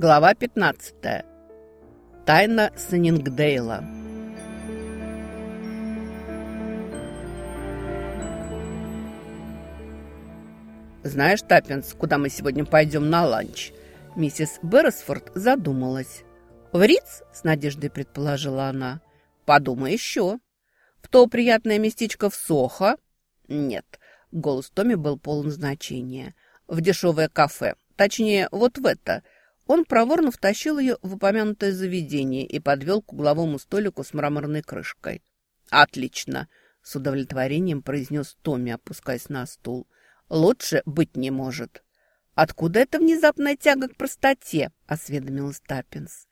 Глава 15. Тайна Саннингдейла. «Знаешь, Таппенс, куда мы сегодня пойдем на ланч?» Миссис Бересфорд задумалась. «В Риц?» – с надеждой предположила она. «Подумай еще. В то приятное местечко в Сохо?» «Нет». Голос Томми был полон значения. «В дешевое кафе. Точнее, вот в это». Он проворно втащил ее в упомянутое заведение и подвел к угловому столику с мраморной крышкой. «Отлично!» – с удовлетворением произнес Томми, опускаясь на стул. «Лучше быть не может». «Откуда эта внезапная тяга к простоте?» – осведомилась Таппинс.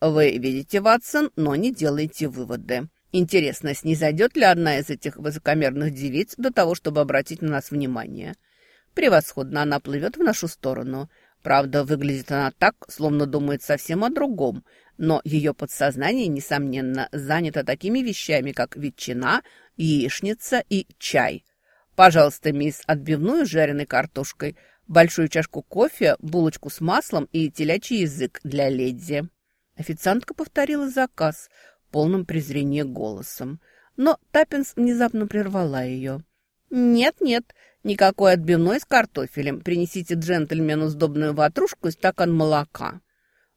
«Вы видите, Ватсон, но не делайте выводы. Интересно, снизойдет ли одна из этих высокомерных девиц до того, чтобы обратить на нас внимание? Превосходно она плывет в нашу сторону. Правда, выглядит она так, словно думает совсем о другом, но ее подсознание, несомненно, занято такими вещами, как ветчина, яичница и чай. Пожалуйста, мисс, отбивную с жареной картошкой – большую чашку кофе, булочку с маслом и телячий язык для леди. Официантка повторила заказ полным презрения голосом. Но Таппинс внезапно прервала ее. «Нет-нет, никакой отбивной с картофелем. Принесите джентльмену сдобную ватрушку и стакан молока».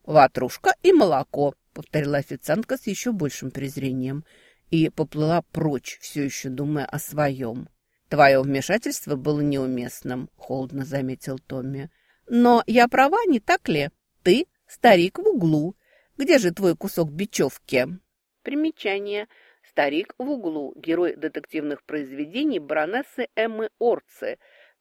«Ватрушка и молоко», — повторила официантка с еще большим презрением и поплыла прочь, все еще думая о своем. «Твое вмешательство было неуместным», — холодно заметил Томми. «Но я права, не так ли? Ты старик в углу. Где же твой кусок бечевки?» Примечание. Старик в углу. Герой детективных произведений баронессы Эммы Орцы,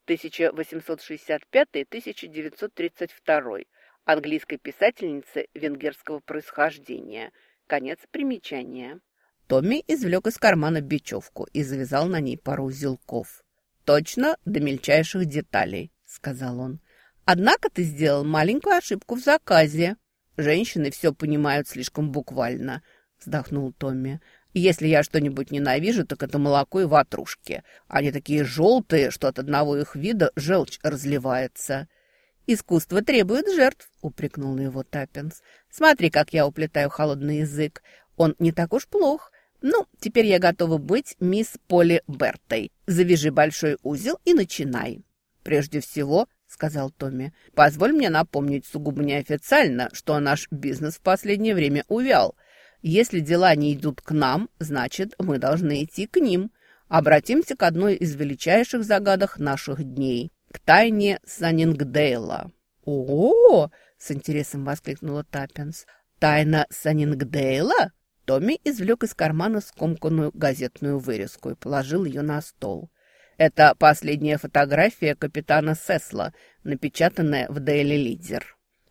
1865-1932. Английской писательницы венгерского происхождения. Конец примечания. Томми извлек из кармана бечевку и завязал на ней пару узелков. «Точно до мельчайших деталей», — сказал он. «Однако ты сделал маленькую ошибку в заказе. Женщины все понимают слишком буквально», — вздохнул Томми. «Если я что-нибудь ненавижу, так это молоко и ватрушки. Они такие желтые, что от одного их вида желчь разливается». «Искусство требует жертв», — упрекнул его Таппинс. «Смотри, как я уплетаю холодный язык. Он не так уж плох. «Ну, теперь я готова быть мисс Поли Бертой. Завяжи большой узел и начинай». «Прежде всего», — сказал Томми, — «позволь мне напомнить сугубо неофициально, что наш бизнес в последнее время увял. Если дела не идут к нам, значит, мы должны идти к ним. Обратимся к одной из величайших загадок наших дней — к тайне Саннингдейла». «О-о-о!» — с интересом воскликнула Таппинс. «Тайна Саннингдейла?» Томми извлек из кармана скомканную газетную вырезку и положил ее на стол. Это последняя фотография капитана Сесла, напечатанная в Daily Leader.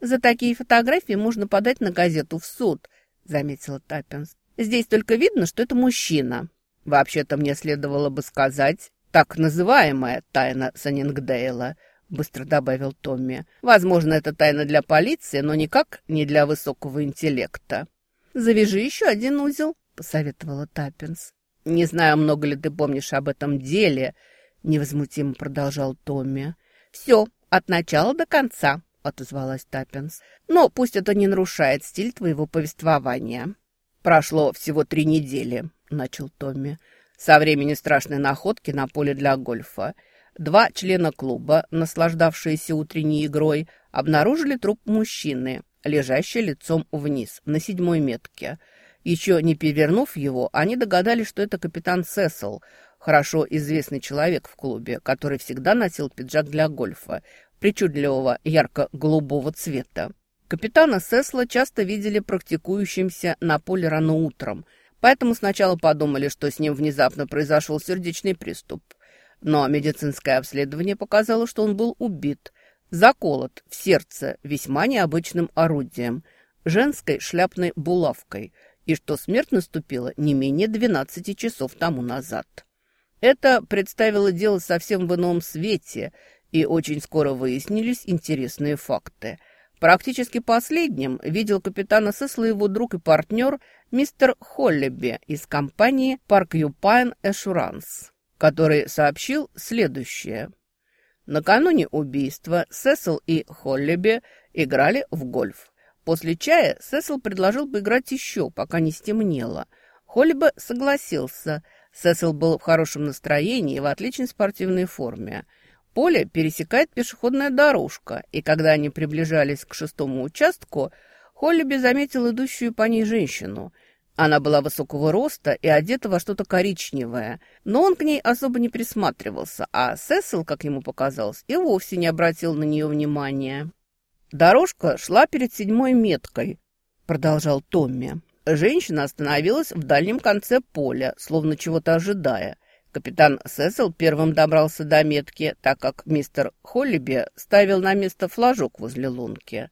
«За такие фотографии можно подать на газету в суд», — заметила Таппенс. «Здесь только видно, что это мужчина». «Вообще-то мне следовало бы сказать, так называемая тайна Саннингдейла», — быстро добавил Томми. «Возможно, это тайна для полиции, но никак не для высокого интеллекта». «Завяжи еще один узел», — посоветовала Таппенс. «Не знаю, много ли ты помнишь об этом деле», — невозмутимо продолжал Томми. «Все, от начала до конца», — отозвалась Таппинс. «Но пусть это не нарушает стиль твоего повествования». «Прошло всего три недели», — начал Томми. «Со времени страшной находки на поле для гольфа. Два члена клуба, наслаждавшиеся утренней игрой, обнаружили труп мужчины, лежащий лицом вниз, на седьмой метке. Еще не перевернув его, они догадались, что это капитан Сесл, хорошо известный человек в клубе, который всегда носил пиджак для гольфа, причудливого ярко-голубого цвета. Капитана Сесла часто видели практикующимся на поле рано утром, поэтому сначала подумали, что с ним внезапно произошел сердечный приступ. Но медицинское обследование показало, что он был убит – заколот в сердце весьма необычным орудием, женской шляпной булавкой, и что смерть наступила не менее 12 часов тому назад. Это представило дело совсем в ином свете, и очень скоро выяснились интересные факты. Практически последним видел капитана Сесла его друг и партнер мистер Холлеби из компании Park Юпайн Эшуранс, который сообщил следующее – Накануне убийства Сесил и Холлиби играли в гольф. После чая Сесил предложил поиграть еще, пока не стемнело. Холлибе согласился. Сесил был в хорошем настроении и в отличной спортивной форме. Поле пересекает пешеходная дорожка, и когда они приближались к шестому участку, Холлиби заметил идущую по ней женщину. Она была высокого роста и одета во что-то коричневое, но он к ней особо не присматривался, а Сесил, как ему показалось, и вовсе не обратил на нее внимания. «Дорожка шла перед седьмой меткой», — продолжал Томми. Женщина остановилась в дальнем конце поля, словно чего-то ожидая. Капитан Сесил первым добрался до метки, так как мистер Холлиби ставил на место флажок возле лунки.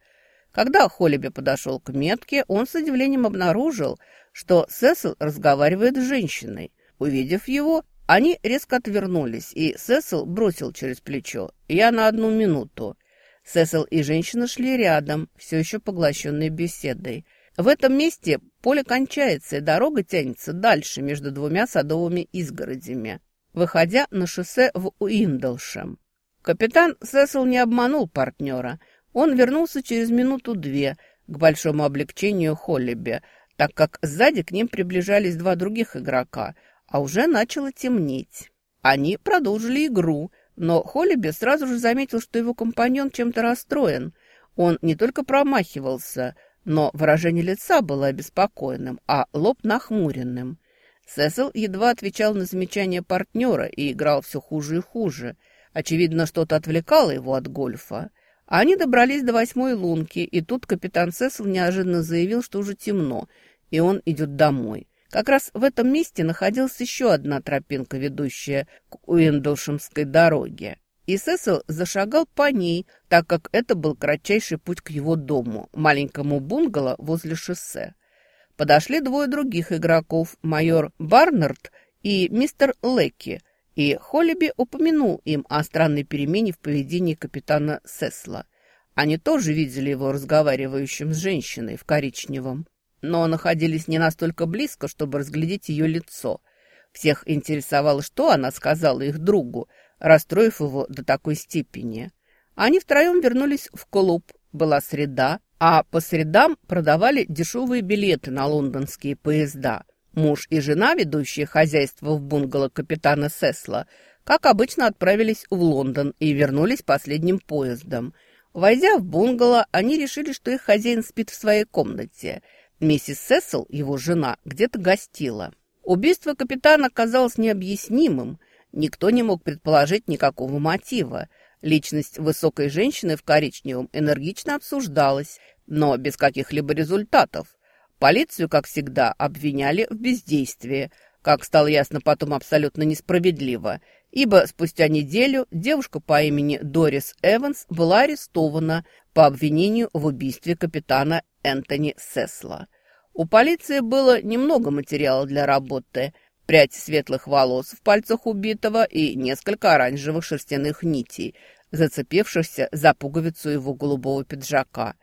Когда Холлиби подошел к метке, он с удивлением обнаружил, что Сесил разговаривает с женщиной. Увидев его, они резко отвернулись, и Сесил бросил через плечо. «Я на одну минуту». Сесил и женщина шли рядом, все еще поглощенные беседой. В этом месте поле кончается, и дорога тянется дальше между двумя садовыми изгородями, выходя на шоссе в Уиндалшем. Капитан Сесил не обманул партнера. Он вернулся через минуту-две к большому облегчению Холлиби, так как сзади к ним приближались два других игрока, а уже начало темнеть. Они продолжили игру, но Холлиби сразу же заметил, что его компаньон чем-то расстроен. Он не только промахивался – но выражение лица было обеспокоенным, а лоб нахмуренным. Сесил едва отвечал на замечания партнера и играл все хуже и хуже. Очевидно, что-то отвлекало его от гольфа. Они добрались до восьмой лунки, и тут капитан Сесил неожиданно заявил, что уже темно, и он идет домой. Как раз в этом месте находилась еще одна тропинка, ведущая к Уиндлшемской дороге и Сесил зашагал по ней, так как это был кратчайший путь к его дому, маленькому бунгало возле шоссе. Подошли двое других игроков, майор Барнард и мистер Лекки, и Холлиби упомянул им о странной перемене в поведении капитана Сесла. Они тоже видели его разговаривающим с женщиной в коричневом, но находились не настолько близко, чтобы разглядеть ее лицо. Всех интересовало, что она сказала их другу, расстроив его до такой степени. Они втроем вернулись в клуб. Была среда, а по средам продавали дешевые билеты на лондонские поезда. Муж и жена, ведущие хозяйство в бунгало капитана Сесла, как обычно отправились в Лондон и вернулись последним поездом. Войдя в бунгало, они решили, что их хозяин спит в своей комнате. Миссис Сесл, его жена, где-то гостила. Убийство капитана казалось необъяснимым. Никто не мог предположить никакого мотива. Личность высокой женщины в коричневом энергично обсуждалась, но без каких-либо результатов. Полицию, как всегда, обвиняли в бездействии, как стало ясно потом абсолютно несправедливо, ибо спустя неделю девушка по имени Дорис Эванс была арестована по обвинению в убийстве капитана Энтони Сесла. У полиции было немного материала для работы – прядь светлых волос в пальцах убитого и несколько оранжевых шерстяных нитей, зацепившихся за пуговицу его голубого пиджака.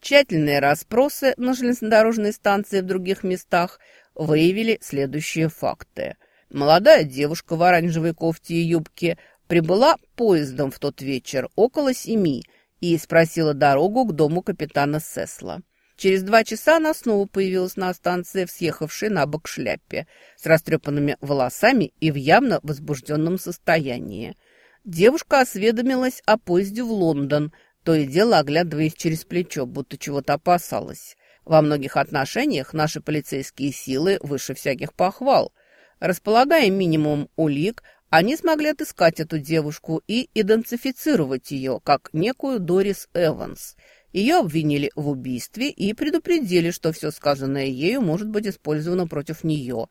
Тщательные расспросы на железнодорожной станции в других местах выявили следующие факты. Молодая девушка в оранжевой кофте и юбке прибыла поездом в тот вечер около семи и спросила дорогу к дому капитана Сесла. Через два часа она снова появилась на станции в съехавшей на бок шляпе, с растрепанными волосами и в явно возбужденном состоянии. Девушка осведомилась о поезде в Лондон, то и дело оглядываясь через плечо, будто чего-то опасалась. Во многих отношениях наши полицейские силы выше всяких похвал. Располагая минимум улик, они смогли отыскать эту девушку и идентифицировать ее как некую Дорис Эванс – ее обвинили в убийстве и предупредили, что все сказанное ею может быть использовано против нее.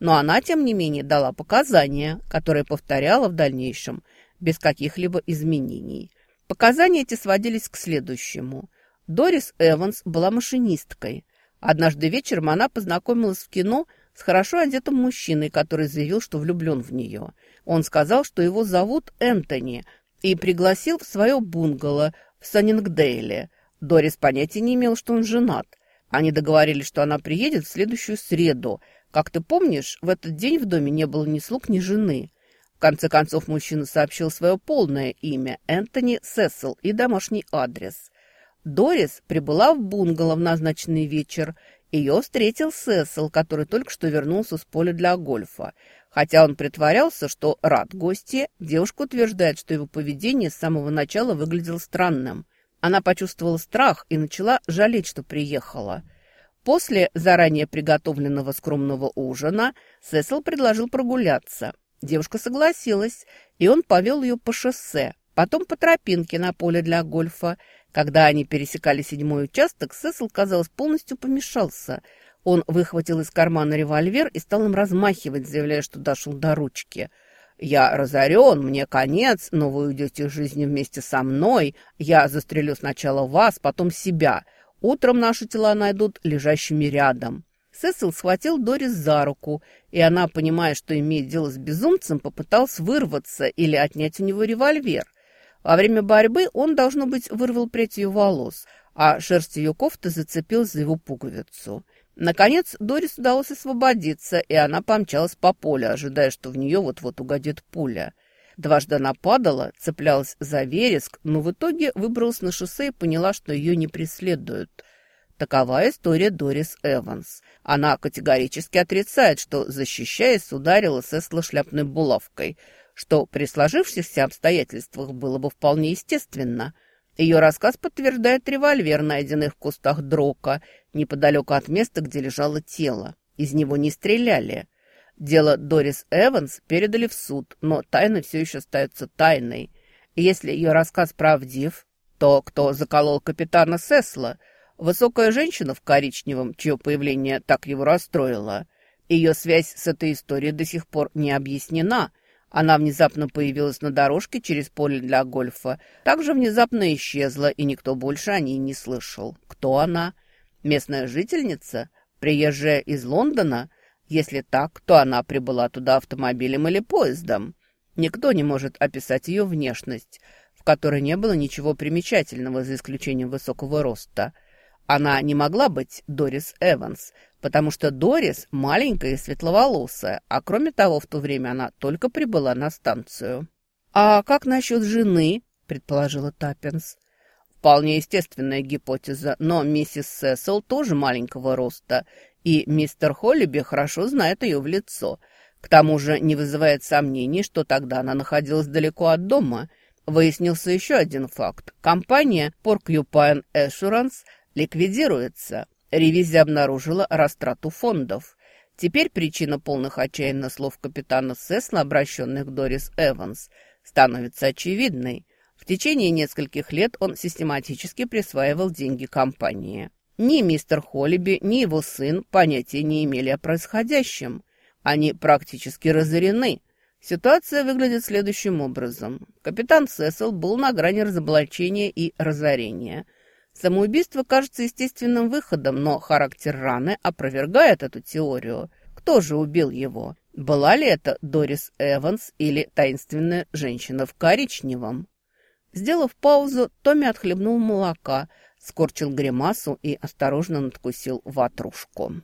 Но она, тем не менее, дала показания, которые повторяла в дальнейшем, без каких-либо изменений. Показания эти сводились к следующему. Дорис Эванс была машинисткой. Однажды вечером она познакомилась в кино с хорошо одетым мужчиной, который заявил, что влюблен в нее. Он сказал, что его зовут Энтони, и пригласил в свое бунгало в Саннингдейле – Дорис понятия не имел, что он женат. Они договорились, что она приедет в следующую среду. Как ты помнишь, в этот день в доме не было ни слуг, ни жены. В конце концов, мужчина сообщил свое полное имя – Энтони Сесл и домашний адрес. Дорис прибыла в бунгало в назначенный вечер. Ее встретил Сесил, который только что вернулся с поля для гольфа. Хотя он притворялся, что рад гости, девушка утверждает, что его поведение с самого начала выглядело странным. Она почувствовала страх и начала жалеть, что приехала. После заранее приготовленного скромного ужина Сесил предложил прогуляться. Девушка согласилась, и он повел ее по шоссе, потом по тропинке на поле для гольфа. Когда они пересекали седьмой участок, Сесил, казалось, полностью помешался. Он выхватил из кармана револьвер и стал им размахивать, заявляя, что дошел до ручки. «Я разорен, мне конец, но вы уйдете из жизни вместе со мной. Я застрелю сначала вас, потом себя. Утром наши тела найдут лежащими рядом». Сесил схватил Дорис за руку, и она, понимая, что имеет дело с безумцем, попыталась вырваться или отнять у него револьвер. Во время борьбы он, должно быть, вырвал прядь ее волос, а шерсть ее кофты зацепилась за его пуговицу. Наконец Дорис удалось освободиться, и она помчалась по полю, ожидая, что в нее вот-вот угодит пуля. Дважды она падала, цеплялась за вереск, но в итоге выбралась на шоссе и поняла, что ее не преследуют – Такова история Дорис Эванс. Она категорически отрицает, что, защищаясь, ударила Сесла шляпной булавкой, что при сложившихся обстоятельствах было бы вполне естественно. Ее рассказ подтверждает револьвер, найденный в кустах дрока, неподалеку от места, где лежало тело. Из него не стреляли. Дело Дорис Эванс передали в суд, но тайна все еще остается тайной. если ее рассказ правдив, то кто заколол капитана Сесла – Высокая женщина в коричневом, чье появление так его расстроило. Ее связь с этой историей до сих пор не объяснена. Она внезапно появилась на дорожке через поле для гольфа, также внезапно исчезла, и никто больше о ней не слышал. Кто она? Местная жительница? Приезжая из Лондона? Если так, то она прибыла туда автомобилем или поездом. Никто не может описать ее внешность, в которой не было ничего примечательного, за исключением высокого роста – она не могла быть Дорис Эванс, потому что Дорис маленькая и светловолосая, а кроме того, в то время она только прибыла на станцию. «А как насчет жены?» – предположила Таппинс. Вполне естественная гипотеза, но миссис Сесил тоже маленького роста, и мистер Холлиби хорошо знает ее в лицо. К тому же не вызывает сомнений, что тогда она находилась далеко от дома. Выяснился еще один факт. Компания Porcupine Assurance – ликвидируется. Ревизия обнаружила растрату фондов. Теперь причина полных отчаянно слов капитана Сесла, обращенных к Дорис Эванс, становится очевидной. В течение нескольких лет он систематически присваивал деньги компании. Ни мистер Холлиби, ни его сын понятия не имели о происходящем. Они практически разорены. Ситуация выглядит следующим образом. Капитан Сесл был на грани разоблачения и разорения – Самоубийство кажется естественным выходом, но характер раны опровергает эту теорию. Кто же убил его? Была ли это Дорис Эванс или таинственная женщина в коричневом? Сделав паузу, Томми отхлебнул молока, скорчил гримасу и осторожно надкусил ватрушку.